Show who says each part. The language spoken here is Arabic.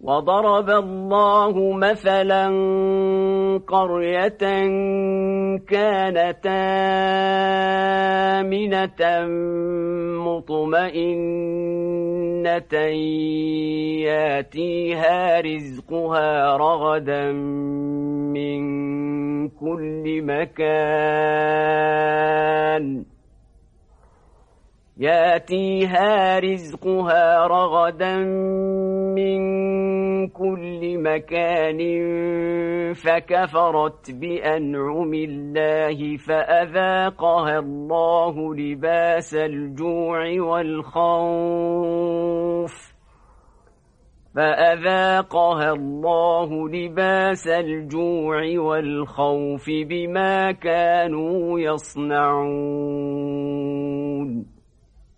Speaker 1: وضرب الله مثلا قرية كانت آمنة مطمئنة ياتيها رزقها رغدا من كل مكان. ياتيها رزقها رغدا من مكان فكفرت بأنعم الله فأذاقها الله لباس الجوع والخوف. فأذاقها الله لباس الجوع والخوف بما كانوا يصنعون.